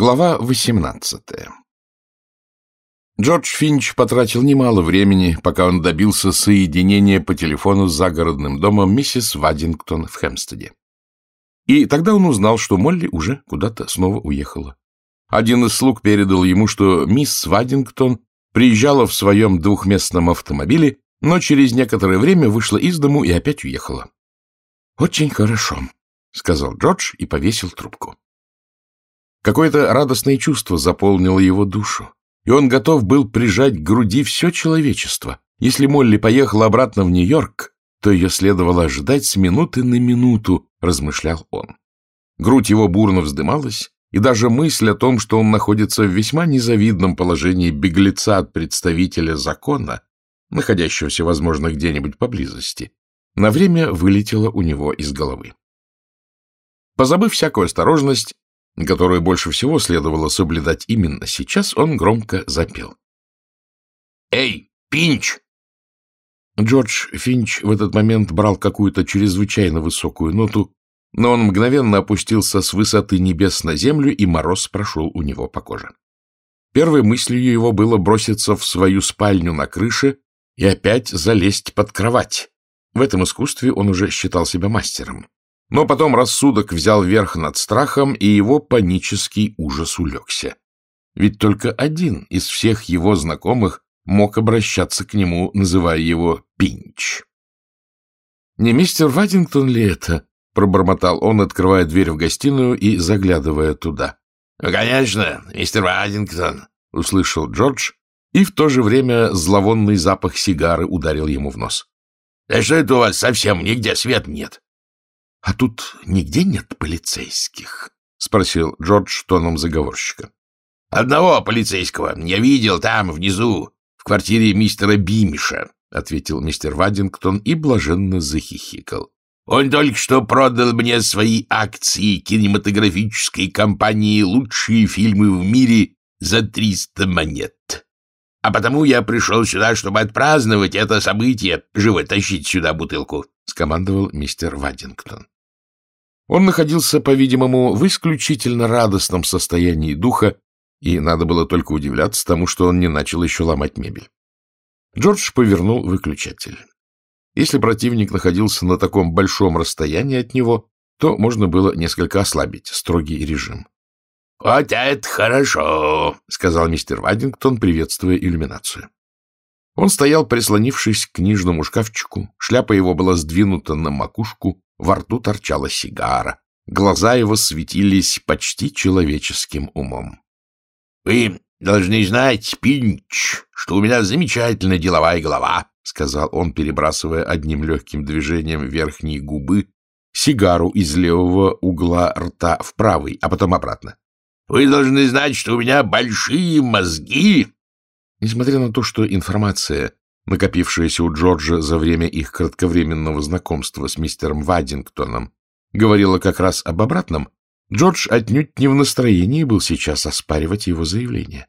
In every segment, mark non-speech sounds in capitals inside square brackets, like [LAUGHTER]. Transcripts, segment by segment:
Глава 18 Джордж Финч потратил немало времени, пока он добился соединения по телефону с загородным домом миссис Вадингтон в Хэмстеде. И тогда он узнал, что Молли уже куда-то снова уехала. Один из слуг передал ему, что мисс Вадингтон приезжала в своем двухместном автомобиле, но через некоторое время вышла из дому и опять уехала. «Очень хорошо», — сказал Джордж и повесил трубку. Какое-то радостное чувство заполнило его душу, и он готов был прижать к груди все человечество. Если Молли поехала обратно в Нью-Йорк, то ее следовало ожидать с минуты на минуту, размышлял он. Грудь его бурно вздымалась, и даже мысль о том, что он находится в весьма незавидном положении беглеца от представителя закона, находящегося, возможно, где-нибудь поблизости, на время вылетела у него из головы. Позабыв всякую осторожность, которую больше всего следовало соблюдать именно сейчас, он громко запел. «Эй, Пинч!» Джордж Финч в этот момент брал какую-то чрезвычайно высокую ноту, но он мгновенно опустился с высоты небес на землю, и мороз прошел у него по коже. Первой мыслью его было броситься в свою спальню на крыше и опять залезть под кровать. В этом искусстве он уже считал себя мастером. Но потом рассудок взял верх над страхом, и его панический ужас улегся. Ведь только один из всех его знакомых мог обращаться к нему, называя его Пинч. «Не мистер Вадингтон ли это?» — пробормотал он, открывая дверь в гостиную и заглядывая туда. «Ну, конечно, мистер Вадингтон», — услышал Джордж, и в то же время зловонный запах сигары ударил ему в нос. «Да что это у вас совсем нигде свет нет?» — А тут нигде нет полицейских? — спросил Джордж тоном заговорщика. — Одного полицейского я видел там, внизу, в квартире мистера Бимиша, — ответил мистер Вадингтон и блаженно захихикал. — Он только что продал мне свои акции кинематографической компании «Лучшие фильмы в мире» за триста монет. А потому я пришел сюда, чтобы отпраздновать это событие. Живо тащить сюда бутылку. — скомандовал мистер Вадингтон. Он находился, по-видимому, в исключительно радостном состоянии духа, и надо было только удивляться тому, что он не начал еще ломать мебель. Джордж повернул выключатель. Если противник находился на таком большом расстоянии от него, то можно было несколько ослабить строгий режим. — Вот это хорошо! — сказал мистер Вадингтон, приветствуя иллюминацию. Он стоял, прислонившись к книжному шкафчику, шляпа его была сдвинута на макушку, во рту торчала сигара, глаза его светились почти человеческим умом. — Вы должны знать, Пинч, что у меня замечательная деловая голова, — сказал он, перебрасывая одним легким движением верхней губы сигару из левого угла рта в правый, а потом обратно. — Вы должны знать, что у меня большие мозги, Несмотря на то, что информация, накопившаяся у Джорджа за время их кратковременного знакомства с мистером Вадингтоном, говорила как раз об обратном, Джордж отнюдь не в настроении был сейчас оспаривать его заявление.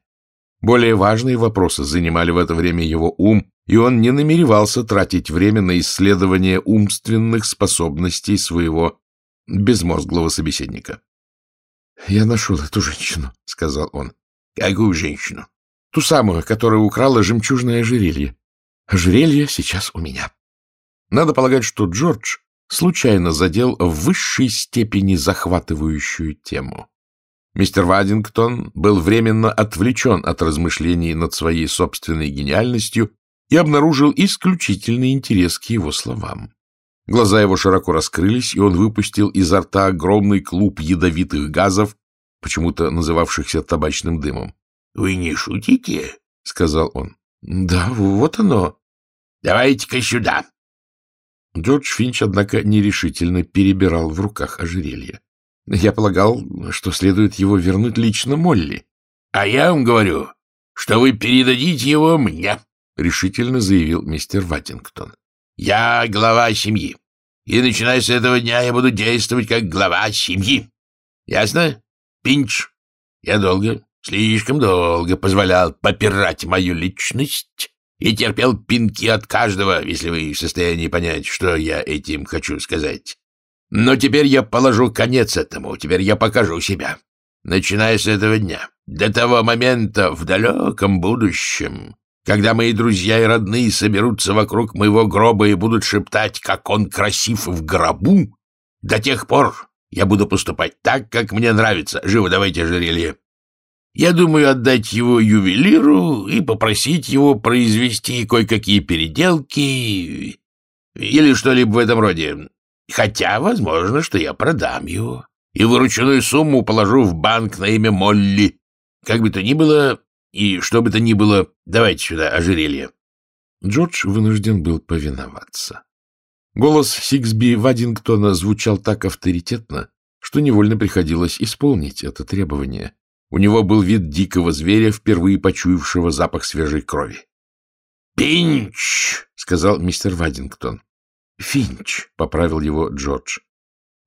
Более важные вопросы занимали в это время его ум, и он не намеревался тратить время на исследование умственных способностей своего безмозглого собеседника. — Я нашел эту женщину, — сказал он. — Какую женщину? Ту самую, которая украла жемчужное ожерелье. Ожерелье сейчас у меня. Надо полагать, что Джордж случайно задел в высшей степени захватывающую тему. Мистер Вадингтон был временно отвлечен от размышлений над своей собственной гениальностью и обнаружил исключительный интерес к его словам. Глаза его широко раскрылись, и он выпустил изо рта огромный клуб ядовитых газов, почему-то называвшихся табачным дымом. — Вы не шутите? — сказал он. — Да, вот оно. — Давайте-ка сюда. Джордж Финч, однако, нерешительно перебирал в руках ожерелье. Я полагал, что следует его вернуть лично Молли. — А я вам говорю, что вы передадите его мне, — решительно заявил мистер Ваттингтон. — Я глава семьи, и, начиная с этого дня, я буду действовать как глава семьи. Ясно? Пинч, я долго Слишком долго позволял попирать мою личность и терпел пинки от каждого, если вы в состоянии понять, что я этим хочу сказать. Но теперь я положу конец этому, теперь я покажу себя. начиная с этого дня, до того момента в далеком будущем, когда мои друзья и родные соберутся вокруг моего гроба и будут шептать, как он красив в гробу, до тех пор я буду поступать так, как мне нравится. Живо давайте ожерелье. Я думаю отдать его ювелиру и попросить его произвести кое-какие переделки или что-либо в этом роде. Хотя, возможно, что я продам его и вырученную сумму положу в банк на имя Молли. Как бы то ни было, и что бы то ни было, давайте сюда ожерелье. Джордж вынужден был повиноваться. Голос Сиксби Вадингтона звучал так авторитетно, что невольно приходилось исполнить это требование. У него был вид дикого зверя, впервые почуявшего запах свежей крови. «Пинч!» — сказал мистер Вадингтон. «Финч!» — поправил его Джордж.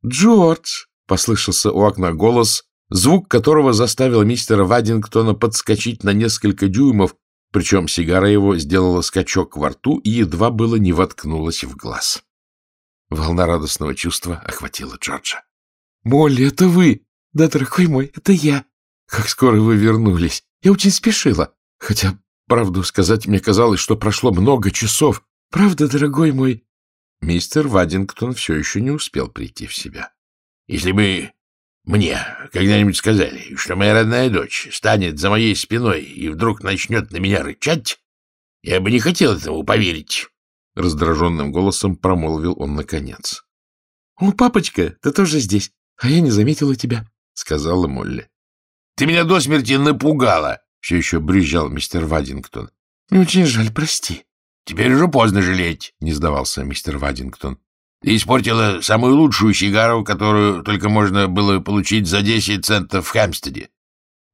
«Джордж!» — послышался у окна голос, звук которого заставил мистера Вадингтона подскочить на несколько дюймов, причем сигара его сделала скачок во рту и едва было не воткнулась в глаз. Волна радостного чувства охватила Джорджа. — Молли, это вы! Да, дорогой мой, это я! Как скоро вы вернулись! Я очень спешила. Хотя, правду сказать, мне казалось, что прошло много часов. Правда, дорогой мой? Мистер Вадингтон все еще не успел прийти в себя. — Если бы мне когда-нибудь сказали, что моя родная дочь станет за моей спиной и вдруг начнет на меня рычать, я бы не хотел этому поверить. — раздраженным голосом промолвил он наконец. — О, папочка, ты тоже здесь, а я не заметила тебя, — сказала Молли. — Ты меня до смерти напугала, — все еще брюзжал мистер Вадингтон. — Мне очень жаль, прости. — Теперь уже поздно жалеть, — не сдавался мистер Вадингтон. — Ты испортила самую лучшую сигару, которую только можно было получить за десять центов в Хэмстеде.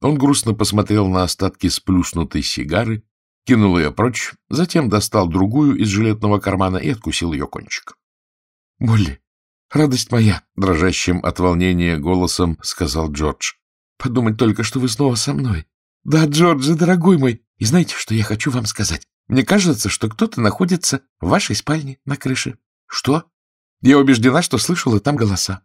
Он грустно посмотрел на остатки сплюснутой сигары кинул ее прочь, затем достал другую из жилетного кармана и откусил ее кончик. — Молли, радость моя! — дрожащим от волнения голосом сказал Джордж. — Подумать только, что вы снова со мной. — Да, Джордж, дорогой мой, и знаете, что я хочу вам сказать? Мне кажется, что кто-то находится в вашей спальне на крыше. — Что? Я убеждена, что слышала там голоса.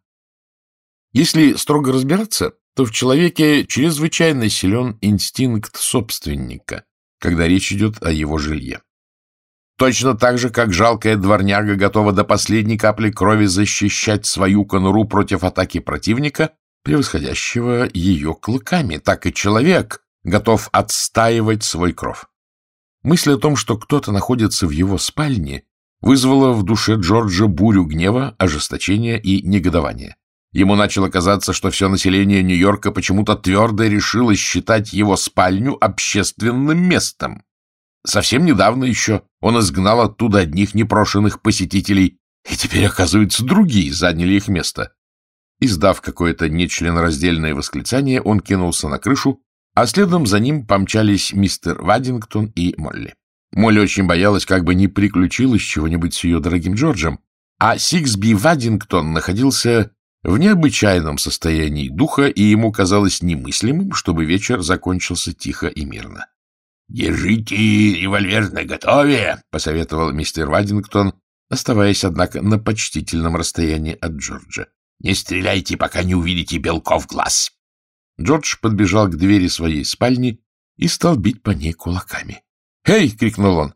Если строго разбираться, то в человеке чрезвычайно силен инстинкт собственника, когда речь идет о его жилье. Точно так же, как жалкая дворняга готова до последней капли крови защищать свою конуру против атаки противника, превосходящего ее клыками, так и человек готов отстаивать свой кров. Мысль о том, что кто-то находится в его спальне, вызвала в душе Джорджа бурю гнева, ожесточения и негодования. Ему начало казаться, что все население Нью-Йорка почему-то твердо решило считать его спальню общественным местом. Совсем недавно еще он изгнал оттуда одних непрошенных посетителей, и теперь, оказывается, другие заняли их место. Издав какое-то нечленораздельное восклицание, он кинулся на крышу, а следом за ним помчались мистер Вадингтон и Молли. Молли очень боялась, как бы не приключилось чего-нибудь с ее дорогим Джорджем, а Сиксби Вадингтон находился в необычайном состоянии духа, и ему казалось немыслимым, чтобы вечер закончился тихо и мирно. — Держите револьвер наготове, — посоветовал мистер Вадингтон, оставаясь, однако, на почтительном расстоянии от Джорджа. — Не стреляйте, пока не увидите белков глаз. Джордж подбежал к двери своей спальни и стал бить по ней кулаками. «Эй!» — крикнул он.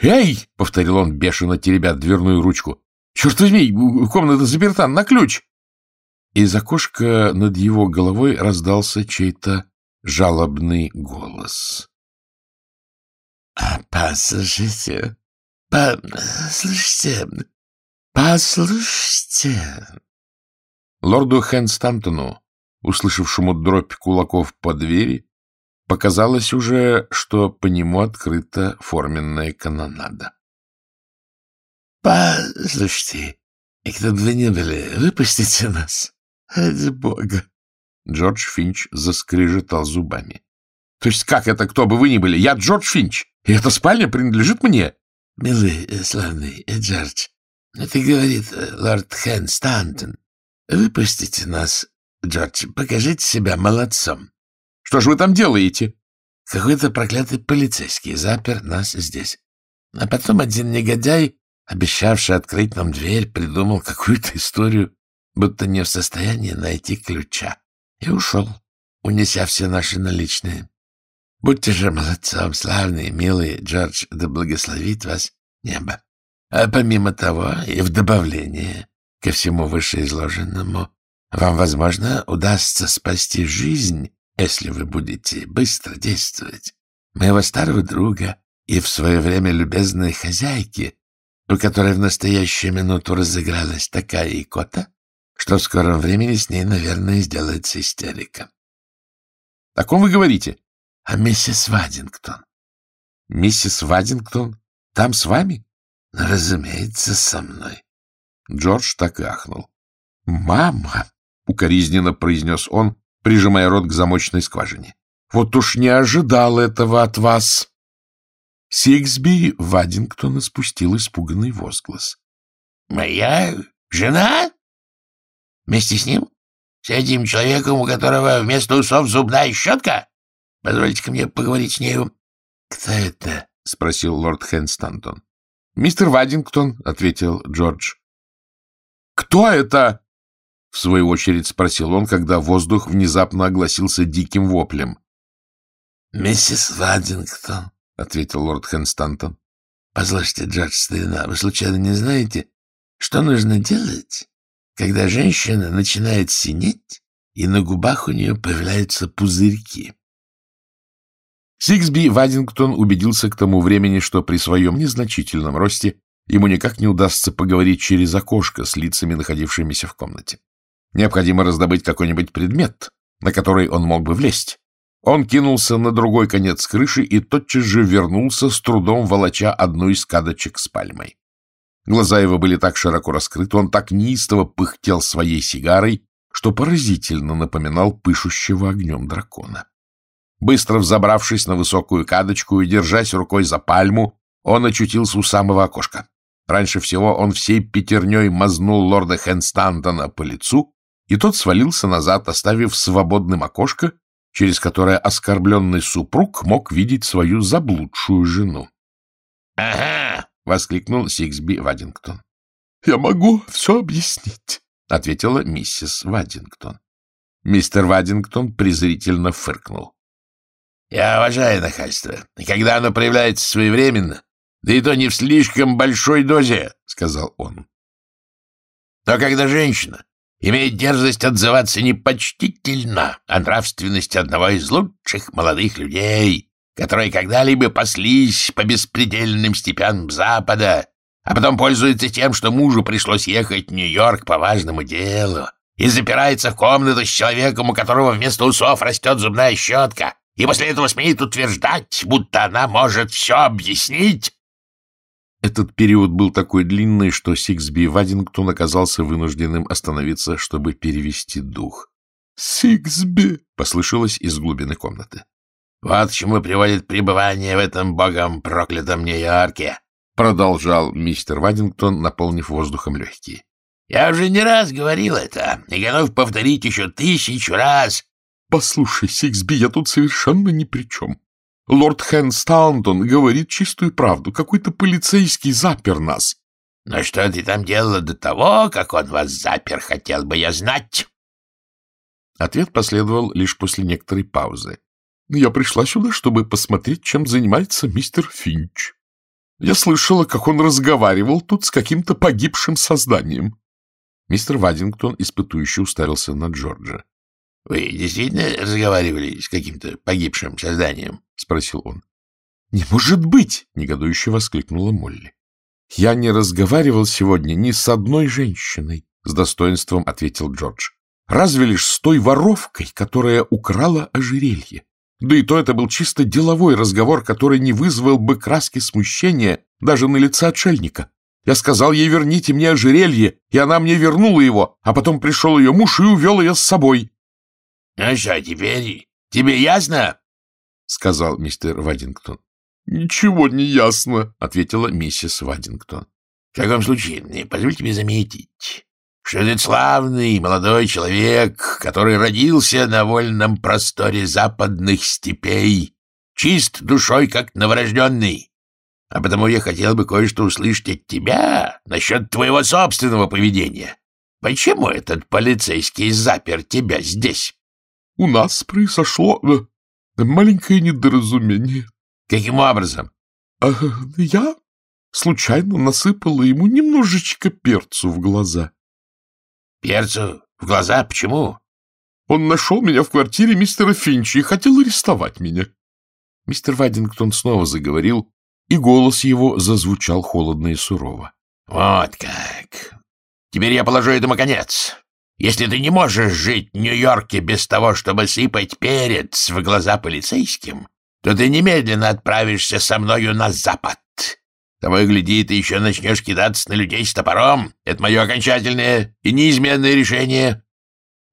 «Эй!» — повторил он, бешено теребя дверную ручку. «Черт возьми, комната заперта на ключ!» Из окошка над его головой раздался чей-то жалобный голос. «А, — Послушайте, послушайте, послушайте. Лорду Хэнстантону, услышавшему дробь кулаков по двери, показалось уже, что по нему открыта форменная канонада. — Послушайте, и кто бы вы ни были, выпустите нас. Ради бога. Джордж Финч заскрежетал зубами. — То есть как это, кто бы вы ни были? Я Джордж Финч, и эта спальня принадлежит мне. — Милый, э, славный э, Джордж, это говорит э, лорд Хэн Стантон. Выпустите нас, Джордж, покажите себя молодцом. — Что же вы там делаете? — Какой-то проклятый полицейский запер нас здесь. А потом один негодяй, обещавший открыть нам дверь, придумал какую-то историю будто не в состоянии найти ключа, и ушел. унеся все наши наличные. Будьте же молодцом, славный, милый Джордж, да благословит вас небо. А помимо того, и в добавление ко всему вышеизложенному, вам, возможно, удастся спасти жизнь, если вы будете быстро действовать. Моего старого друга и в свое время любезной хозяйки, у которой в настоящую минуту разыгралась такая икота, что в скором времени с ней, наверное, сделается истерика. — О ком вы говорите? — О миссис Вадингтон. — Миссис Вадингтон там с вами? — Разумеется, со мной. Джордж так и ахнул. — Мама! — укоризненно произнес он, прижимая рот к замочной скважине. — Вот уж не ожидал этого от вас! Сиксби Вадингтон испустил испуганный возглас. — Моя жена? Вместе с ним? С этим человеком, у которого вместо усов зубная щетка? Позвольте-ка мне поговорить с нею. — Кто это? — спросил лорд Хэнстантон. — Мистер Вадингтон, — ответил Джордж. — Кто это? — в свою очередь спросил он, когда воздух внезапно огласился диким воплем. — Миссис Вадингтон, — ответил лорд Хэнстантон. — Послушайте, Джордж, старина, вы случайно не знаете, что нужно делать, когда женщина начинает синеть, и на губах у нее появляются пузырьки? Сиксби Вадингтон убедился к тому времени, что при своем незначительном росте ему никак не удастся поговорить через окошко с лицами, находившимися в комнате. Необходимо раздобыть какой-нибудь предмет, на который он мог бы влезть. Он кинулся на другой конец крыши и тотчас же вернулся, с трудом волоча одну из кадочек с пальмой. Глаза его были так широко раскрыты, он так неистово пыхтел своей сигарой, что поразительно напоминал пышущего огнем дракона. Быстро взобравшись на высокую кадочку и держась рукой за пальму, он очутился у самого окошка. Раньше всего он всей пятерней мазнул лорда Хенстантона по лицу, и тот свалился назад, оставив свободным окошко, через которое оскорбленный супруг мог видеть свою заблудшую жену. — Ага! — воскликнул Сиксби Вадингтон. — Я могу все объяснить, — ответила миссис Вадингтон. Мистер Вадингтон презрительно фыркнул. — Я уважаю нахальство, и когда оно проявляется своевременно, да и то не в слишком большой дозе, — сказал он. Но когда женщина имеет дерзость отзываться непочтительно о нравственности одного из лучших молодых людей, которые когда-либо паслись по беспредельным степям Запада, а потом пользуется тем, что мужу пришлось ехать в Нью-Йорк по важному делу, и запирается в комнату с человеком, у которого вместо усов растет зубная щетка, и после этого смеет утверждать, будто она может все объяснить, этот период был такой длинный, что Сиксби Вадингтон оказался вынужденным остановиться, чтобы перевести дух. «Сиксби!» — послышалось из глубины комнаты. «Вот к чему приводит пребывание в этом богом проклятом Нью-Йорке!» — продолжал мистер Вадингтон, наполнив воздухом легкие. «Я уже не раз говорил это, и готов повторить еще тысячу раз!» «Послушай, Сиксби, я тут совершенно ни при чем. Лорд Хэнстаунтон говорит чистую правду. Какой-то полицейский запер нас. — Но что ты там делала до того, как он вас запер, хотел бы я знать? Ответ последовал лишь после некоторой паузы. Я пришла сюда, чтобы посмотреть, чем занимается мистер Финч. Я слышала, как он разговаривал тут с каким-то погибшим созданием. Мистер Вадингтон испытующе уставился на Джорджа. — Вы действительно разговаривали с каким-то погибшим созданием? — спросил он. — Не может быть! — негодующе воскликнула Молли. — Я не разговаривал сегодня ни с одной женщиной, — с достоинством ответил Джордж. — Разве лишь с той воровкой, которая украла ожерелье. Да и то это был чисто деловой разговор, который не вызвал бы краски смущения даже на лице отшельника. Я сказал ей, верните мне ожерелье, и она мне вернула его, а потом пришел ее муж и увел ее с собой. — Ну что, теперь тебе ясно? — сказал мистер Вадингтон. — Ничего не ясно, — ответила миссис Вадингтон. — В каком случае, позвольте мне заметить, что этот славный молодой человек, который родился на вольном просторе западных степей, чист душой, как новорожденный. А потому я хотел бы кое-что услышать от тебя насчет твоего собственного поведения. Почему этот полицейский запер тебя здесь? У нас произошло э, маленькое недоразумение. — Каким образом? А, я случайно насыпала ему немножечко перцу в глаза. — Перцу в глаза? Почему? Он нашел меня в квартире мистера Финча и хотел арестовать меня. Мистер Вадингтон снова заговорил, и голос его зазвучал холодно и сурово. — Вот как! Теперь я положу этому конец. Если ты не можешь жить в Нью-Йорке без того, чтобы сыпать перец в глаза полицейским, то ты немедленно отправишься со мною на запад. Того гляди, ты еще начнешь кидаться на людей с топором. Это мое окончательное и неизменное решение.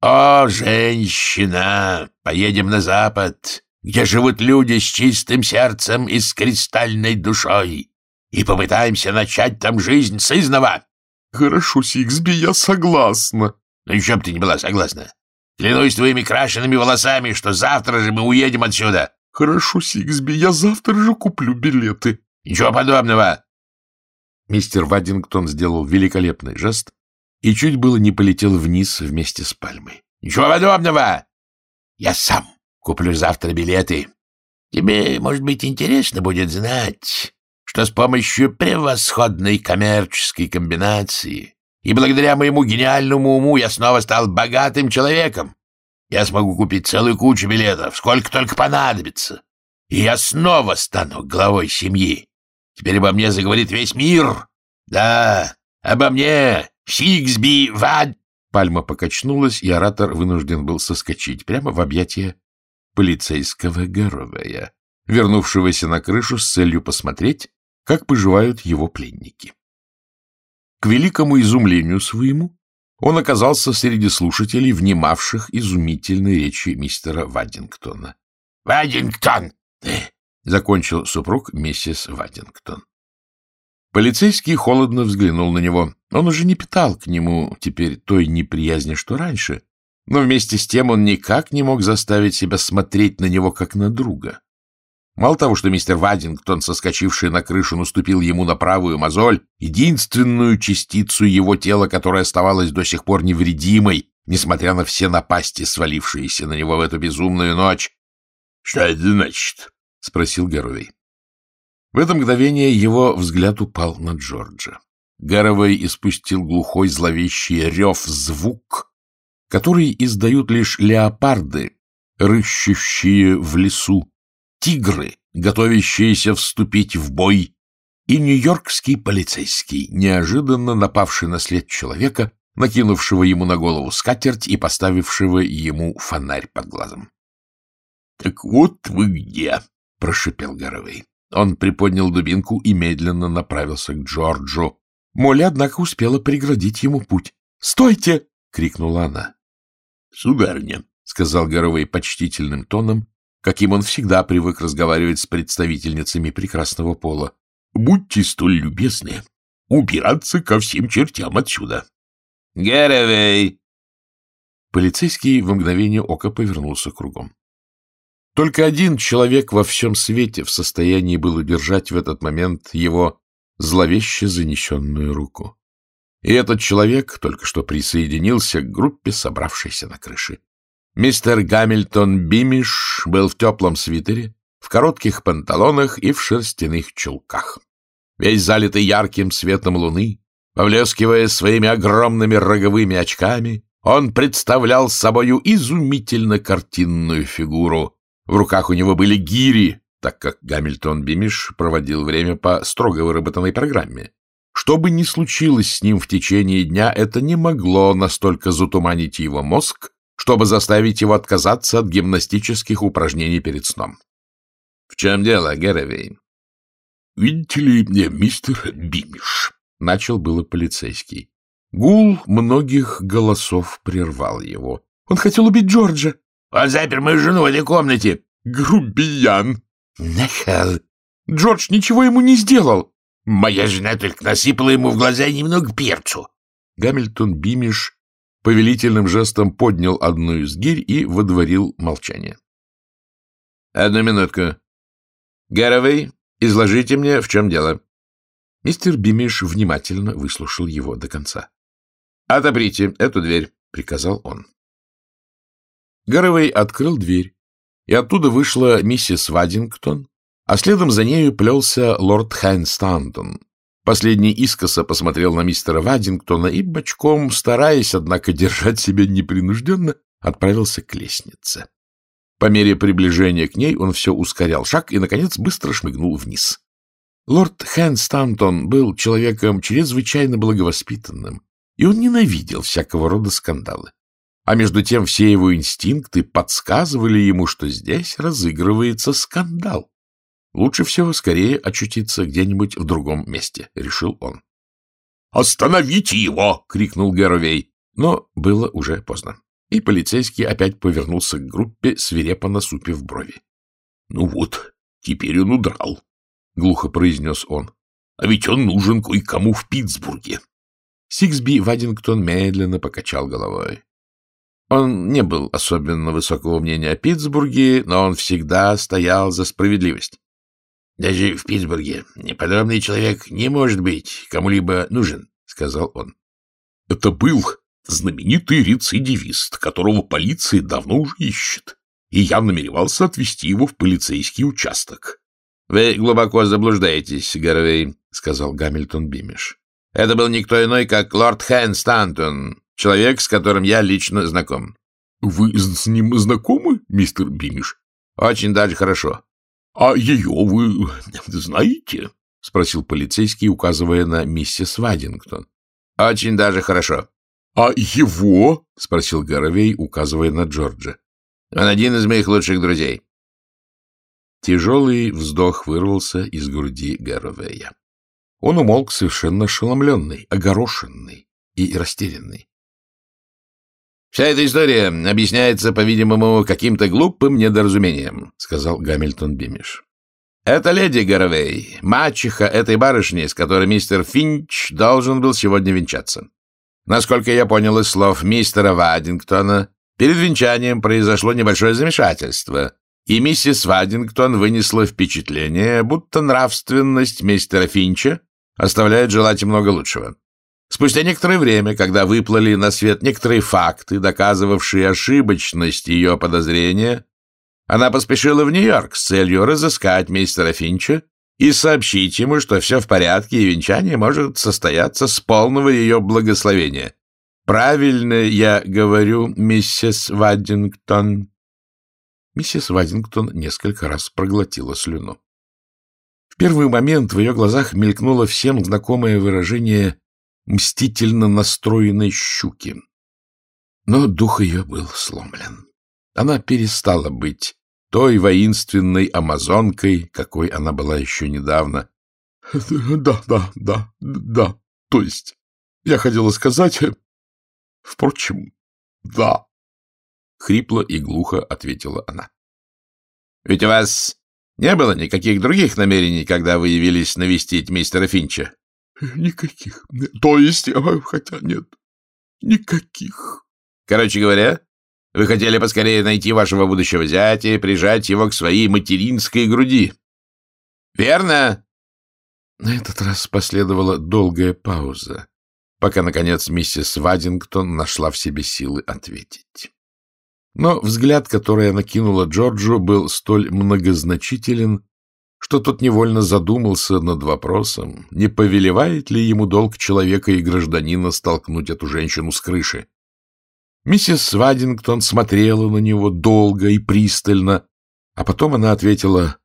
О, женщина, поедем на запад, где живут люди с чистым сердцем и с кристальной душой, и попытаемся начать там жизнь с изного. Хорошо, Сиксби, я согласна. Ну еще бы ты не была согласна. Клянусь твоими крашенными волосами, что завтра же мы уедем отсюда. Хорошо, Сиксби, я завтра же куплю билеты. Ничего подобного. Мистер Вадингтон сделал великолепный жест и чуть было не полетел вниз вместе с пальмой. — Ничего подобного! Я сам куплю завтра билеты. Тебе, может быть, интересно будет знать, что с помощью превосходной коммерческой комбинации и благодаря моему гениальному уму я снова стал богатым человеком. Я смогу купить целую кучу билетов, сколько только понадобится. И я снова стану главой семьи. Теперь обо мне заговорит весь мир. Да, обо мне, Сиксби Вад... Пальма покачнулась, и оратор вынужден был соскочить прямо в объятия полицейского Гаровая, вернувшегося на крышу с целью посмотреть, как поживают его пленники. К великому изумлению своему он оказался среди слушателей, внимавших изумительной речи мистера Ваддингтона. — Ваддингтон! — закончил супруг миссис Ваддингтон. Полицейский холодно взглянул на него. Он уже не питал к нему теперь той неприязни, что раньше, но вместе с тем он никак не мог заставить себя смотреть на него, как на друга. Мало того, что мистер Вадингтон, соскочивший на крышу, наступил ему на правую мозоль, единственную частицу его тела, которая оставалась до сих пор невредимой, несмотря на все напасти, свалившиеся на него в эту безумную ночь. — Что это значит? — спросил Гаровей. В это мгновение его взгляд упал на Джорджа. Гаровей испустил глухой зловещий рев-звук, который издают лишь леопарды, рыщущие в лесу, тигры, готовящиеся вступить в бой, и нью-йоркский полицейский, неожиданно напавший на след человека, накинувшего ему на голову скатерть и поставившего ему фонарь под глазом. — Так вот вы где! — прошипел Гаровей. Он приподнял дубинку и медленно направился к Джорджу. Молли, однако, успела преградить ему путь. «Стойте!» — крикнула она. «Сударыня», — сказал Горовой почтительным тоном, каким он всегда привык разговаривать с представительницами прекрасного пола, «будьте столь любезны убираться ко всем чертям отсюда». «Горовей!» Полицейский в мгновение ока повернулся кругом. Только один человек во всем свете в состоянии был удержать в этот момент его зловеще занесенную руку. И этот человек только что присоединился к группе, собравшейся на крыше. Мистер Гамильтон Бимиш был в теплом свитере, в коротких панталонах и в шерстяных чулках. Весь залитый ярким светом луны, повлескивая своими огромными роговыми очками, он представлял собою изумительно картинную фигуру — в руках у него были гири, так как Гамильтон Бимиш проводил время по строго выработанной программе. Что бы ни случилось с ним в течение дня, это не могло настолько затуманить его мозг, чтобы заставить его отказаться от гимнастических упражнений перед сном. — В чем дело, Геровейн? — Видите ли, мне мистер Бимиш, — начал было полицейский. Гул многих голосов прервал его. — Он хотел убить Джорджа. Он запер мою жену в этой комнате. Грубиян. Нахал. Джордж ничего ему не сделал. Моя жена только насыпала ему в глаза немного перцу. Гамильтон Бимиш повелительным жестом поднял одну из гирь и водворил молчание. — Одну минутку. — Гаровей, изложите мне, в чем дело. Мистер Бимиш внимательно выслушал его до конца. — Отоприте эту дверь, — приказал он. Гаровей открыл дверь, и оттуда вышла миссис Вадингтон, а следом за нею плелся лорд Хайн Стантон. Последний искоса посмотрел на мистера Вадингтона и бочком, стараясь, однако, держать себя непринужденно, отправился к лестнице. По мере приближения к ней он все ускорял шаг и, наконец, быстро шмыгнул вниз. Лорд Хэн Стантон был человеком чрезвычайно благовоспитанным, и он ненавидел всякого рода скандалы. А между тем все его инстинкты подсказывали ему, что здесь разыгрывается скандал. Лучше всего скорее очутиться где-нибудь в другом месте, — решил он. «Остановите его!» — крикнул Гэровей. Но было уже поздно и полицейский опять повернулся к группе, свирепо насупив брови. — Ну вот, теперь он удрал, — глухо произнес он. — А ведь он нужен кое-кому в Питтсбурге. Сиксби Вадингтон медленно покачал головой. Он не был особенно высокого мнения о Питтсбурге, но он всегда стоял за справедливость. — Даже в Питтсбурге неподобный человек не может быть кому-либо нужен, — сказал он. — Это был знаменитый рецидивист, которого полиция давно уже ищет, и я намеревался отвезти его в полицейский участок. — Вы глубоко заблуждаетесь, Гарвей, — сказал Гамильтон Бимиш. — Это был никто иной, как лорд Хэн Стантон, человек, с которым я лично знаком. — Вы с ним знакомы, мистер Бимиш? — Очень даже хорошо. — А ее вы знаете? — спросил полицейский, указывая на миссис Вадингтон. — Очень даже хорошо. «А его?» — спросил Горовей, указывая на Джорджа. «Он один из моих лучших друзей». Тяжелый вздох вырвался из груди Горовея. Он умолк совершенно ошеломленный, огорошенный и растерянный. «Вся эта история объясняется, по-видимому, каким-то глупым недоразумением», — сказал Гамильтон Бимиш. «Это леди Горовей, мачеха этой барышни, с которой мистер Финч должен был сегодня венчаться. Насколько я понял из слов мистера Вадингтона, перед венчанием произошло небольшое замешательство, и миссис Вадингтон вынесла впечатление, будто нравственность мистера Финча оставляет желать много лучшего. Спустя некоторое время, когда выплыли на свет некоторые факты, доказывавшие ошибочность ее подозрения, она поспешила в Нью-Йорк с целью разыскать мистера Финча и сообщить ему, что все в порядке, и венчание может состояться с полного ее благословения. Правильно я говорю, миссис Вадингтон?» Миссис Вадингтон несколько раз проглотила слюну. В первый момент в ее глазах мелькнуло всем знакомое выражение мстительно настроенной щуки. Но дух ее был сломлен. Она перестала быть той воинственной амазонкой, какой она была еще недавно. [LAUGHS] — Да, да, да, да, то есть, я хотела сказать... [LAUGHS] Впрочем, да. Хрипло и глухо ответила она. — Ведь у вас не было никаких других намерений, когда вы явились навестить мистера Финча? — Никаких. То есть, хотя нет, никаких. Короче говоря, вы хотели поскорее найти вашего будущего зятя и прижать его к своей материнской груди. Верно? На этот раз последовала долгая пауза, пока, наконец, миссис Вадингтон нашла в себе силы ответить. Но взгляд, который она кинула Джорджу, был столь многозначителен, что тот невольно задумался над вопросом, не повелевает ли ему долг человека и гражданина столкнуть эту женщину с крыши. Миссис Вадингтон смотрела на него долго и пристально, а потом она ответила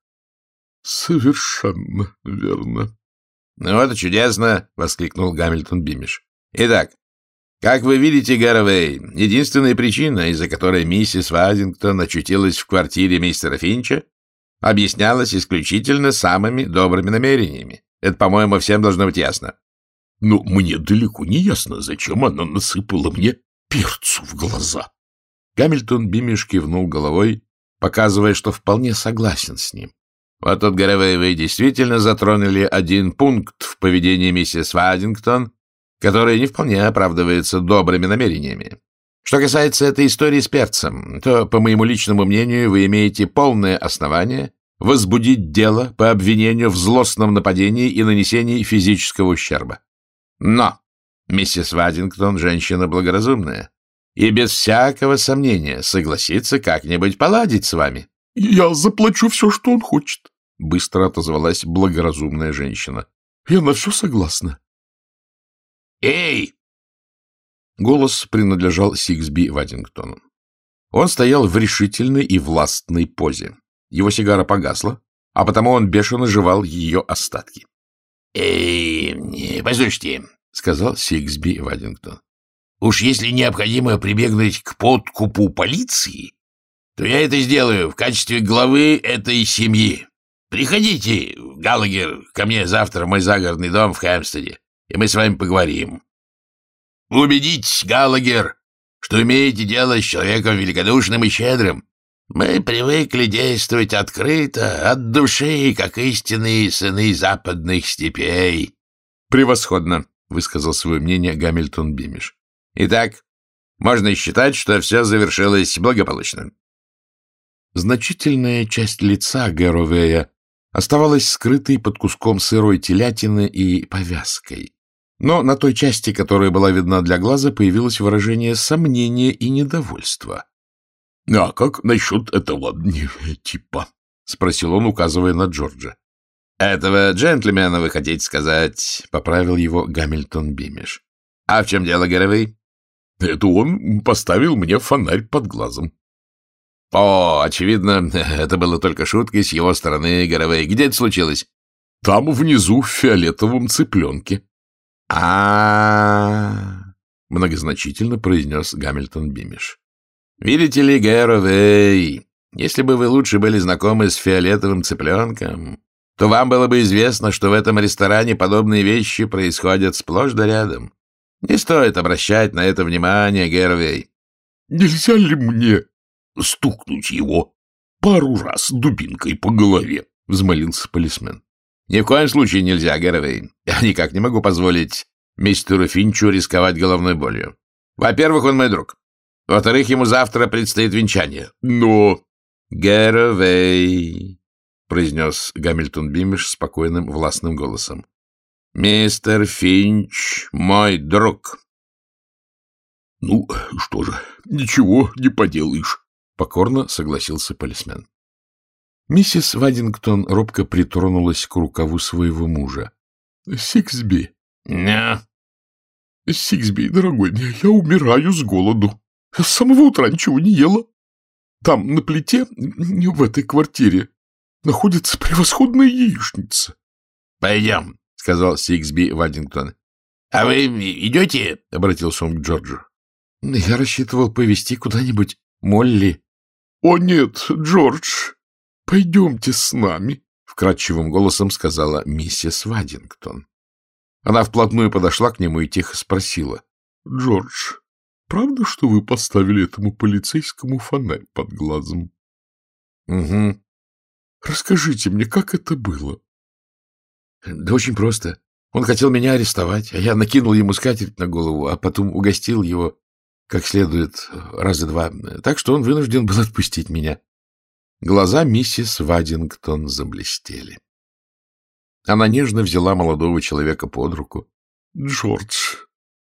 «Совершенно верно». «Ну вот чудесно!» — воскликнул Гамильтон Бимиш. «Итак, как вы видите, Гарвей, единственная причина, из-за которой миссис Вадингтон очутилась в квартире мистера Финча, объяснялась исключительно самыми добрыми намерениями. Это, по-моему, всем должно быть ясно. Но мне далеко не ясно, зачем она насыпала мне перцу в глаза. Гамильтон Бимиш кивнул головой, показывая, что вполне согласен с ним. Вот тут, Гаревей, вы действительно затронули один пункт в поведении миссис Вадингтон, который не вполне оправдывается добрыми намерениями. Что касается этой истории с перцем, то, по моему личному мнению, вы имеете полное основание возбудить дело по обвинению в злостном нападении и нанесении физического ущерба. Но Миссис Вадингтон — женщина благоразумная. и без всякого сомнения согласится как-нибудь поладить с вами. — Я заплачу все, что он хочет, — быстро отозвалась благоразумная женщина. — Я на все согласна. — Эй! Голос принадлежал Сиксби Вадингтону. Он стоял в решительной и властной позе. Его сигара погасла, а потому он бешено жевал ее остатки. — Эй, послушайте, — сказал Сиксби Вадингтон, — уж если необходимо прибегнуть к подкупу полиции, то я это сделаю в качестве главы этой семьи. Приходите, Галагер, ко мне завтра в мой загородный дом в Хэмстеде, и мы с вами поговорим. Убедитесь, Галагер, что имеете дело с человеком великодушным и щедрым. Мы привыкли действовать открыто, от души, как истинные сыны западных степей. — Превосходно, — высказал свое мнение Гамильтон Бимиш. — Итак, можно считать, что все завершилось благополучно. Значительная часть лица Гэровея оставалась скрытой под куском сырой телятины и повязкой. Но на той части, которая была видна для глаза, появилось выражение сомнения и недовольства. — А как насчет этого [LAUGHS] типа? — спросил он, указывая на Джорджа. — Этого джентльмена вы хотите сказать, — поправил его Гамильтон Бимиш. — А в чем дело, Гэровей? — Это он поставил мне фонарь под глазом. — О, очевидно, [LAUGHS] это было только шуткой с его стороны, Гэровей. Где это случилось? — Там внизу, в фиолетовом цыпленке. — А-а-а! многозначительно произнес Гамильтон Бимиш. — Видите ли, Гэровей, если бы вы лучше были знакомы с фиолетовым цыпленком, то вам было бы известно, что в этом ресторане подобные вещи происходят сплошь да рядом. Не стоит обращать на это внимание, Гэровей. — Нельзя ли мне стукнуть его пару раз дубинкой по голове? — взмолился полисмен. Ни в коем случае нельзя, Гэровей. Я никак не могу позволить мистеру Финчу рисковать головной болью. Во-первых, он мой друг. Во-вторых, ему завтра предстоит венчание. Но... Гэровей, произнес Гамильтон Бимиш спокойным властным голосом. Мистер Финч мой друг. Ну, что же, ничего не поделаешь, покорно согласился полисмен. Миссис Вадингтон робко притронулась к рукаву своего мужа. — Сиксби. — No. — Сиксби, дорогой, я умираю с голоду. с самого утра ничего не ела. Там, на плите, в этой квартире, находится превосходная яичница. — Пойдем, — сказал Сиксби Вадингтон. — А вы идете? — обратился он к Джорджу. — Я рассчитывал повезти куда-нибудь Молли. — О нет, Джордж, «Пойдемте с нами», — вкрадчивым голосом сказала миссис Вадингтон. Она вплотную подошла к нему и тихо спросила. «Джордж, правда, что вы поставили этому полицейскому фонарь под глазом?» «Угу». «Расскажите мне, как это было?» «Да очень просто. Он хотел меня арестовать, а я накинул ему скатерть на голову, а потом угостил его как следует раза два, так что он вынужден был отпустить меня. Глаза миссис Вадингтон заблестели. Она нежно взяла молодого человека под руку. — Джордж,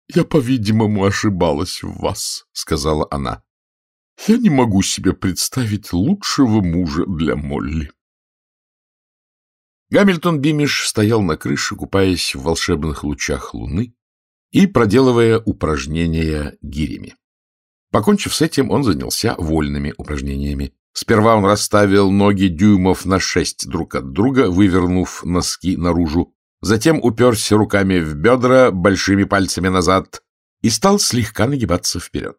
я, по-видимому, ошибалась в вас, — сказала она. — Я не могу себе представить лучшего мужа для Молли. Гамильтон Бимиш стоял на крыше, купаясь в волшебных лучах луны и проделывая упражнения гирями. Покончив с этим, он занялся вольными упражнениями. Сперва он расставил ноги дюймов на шесть друг от друга, вывернув носки наружу. Затем уперся руками в бедра, большими пальцами назад, и стал слегка нагибаться вперед.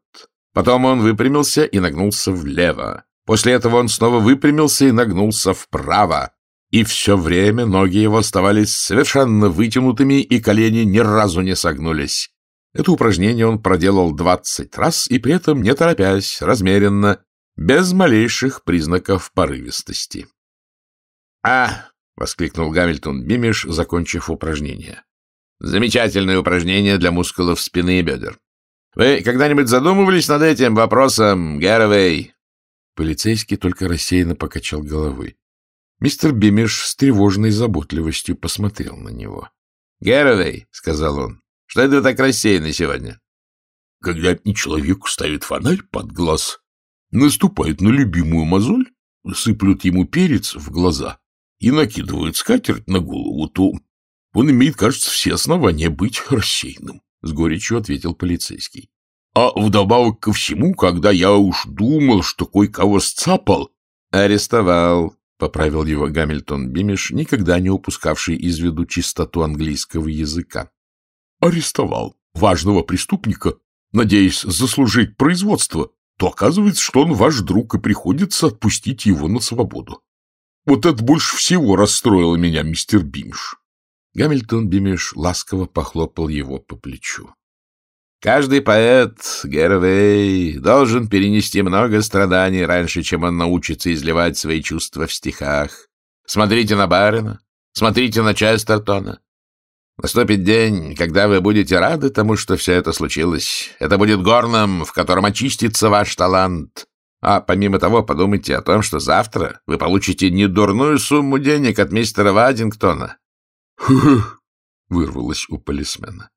Потом он выпрямился и нагнулся влево. После этого он снова выпрямился и нагнулся вправо. И все время ноги его оставались совершенно вытянутыми, и колени ни разу не согнулись. Это упражнение он проделал двадцать раз, и при этом не торопясь, размеренно, без малейших признаков порывистости. «А!» — воскликнул Гамильтон Бимиш, закончив упражнение. «Замечательное упражнение для мускулов спины и бедер. Вы когда-нибудь задумывались над этим вопросом, Гэровей?» Полицейский только рассеянно покачал головой. Мистер Бимиш с тревожной заботливостью посмотрел на него. — Гэровей, — сказал он, — что это вы так рассеяны сегодня? когда человеку ставит фонарь под глаз, наступают на любимую мозоль, сыплют ему перец в глаза и накидывают скатерть на голову, то он имеет, кажется, все основания быть рассеянным, — с горечью ответил полицейский. А вдобавок ко всему, когда я уж думал, что кое-кого сцапал... — Арестовал, — поправил его Гамильтон Бимиш, никогда не упускавший из виду чистоту английского языка. — Арестовал важного преступника, надеясь заслужить производство, то оказывается, что он ваш друг, и приходится отпустить его на свободу. Вот это больше всего расстроило меня, мистер Бимиш. Гамильтон Бимиш ласково похлопал его по плечу. Каждый поэт, Гервей, должен перенести много страданий раньше, чем он научится изливать свои чувства в стихах. Смотрите на Барина, смотрите на Честертона. Наступит день, когда вы будете рады тому, что все это случилось. Это будет горном, в котором очистится ваш талант. А помимо того, подумайте о том, что завтра вы получите недурную сумму денег от мистера Вадингтона. — вырвалось у полисмена.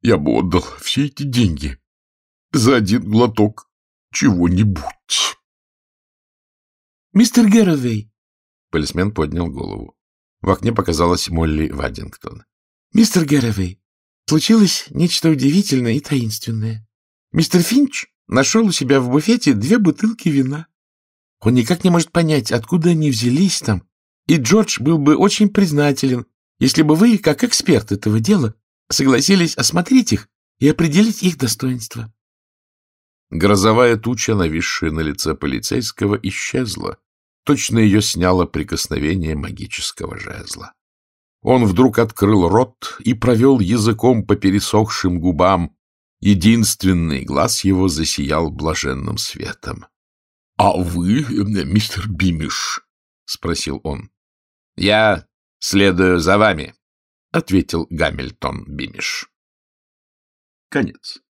Я бы отдал все эти деньги за один глоток чего-нибудь. «Мистер Гэровей!» Полисмен поднял голову. В окне показалась Молли Вадингтон. «Мистер Гэровей, случилось нечто удивительное и таинственное. Мистер Финч нашел у себя в буфете две бутылки вина. Он никак не может понять, откуда они взялись там, и Джордж был бы очень признателен, если бы вы, как эксперт этого дела, согласились осмотреть их и определить их достоинство. Грозовая туча, нависшая на лице полицейского, исчезла. Точно ее сняло прикосновение магического жезла. Он вдруг открыл рот и провел языком по пересохшим губам. Единственный глаз его засиял блаженным светом. — А вы, мистер Бимиш? — спросил он. — Я следую за вами, — ответил Гамильтон Бимиш. Конец.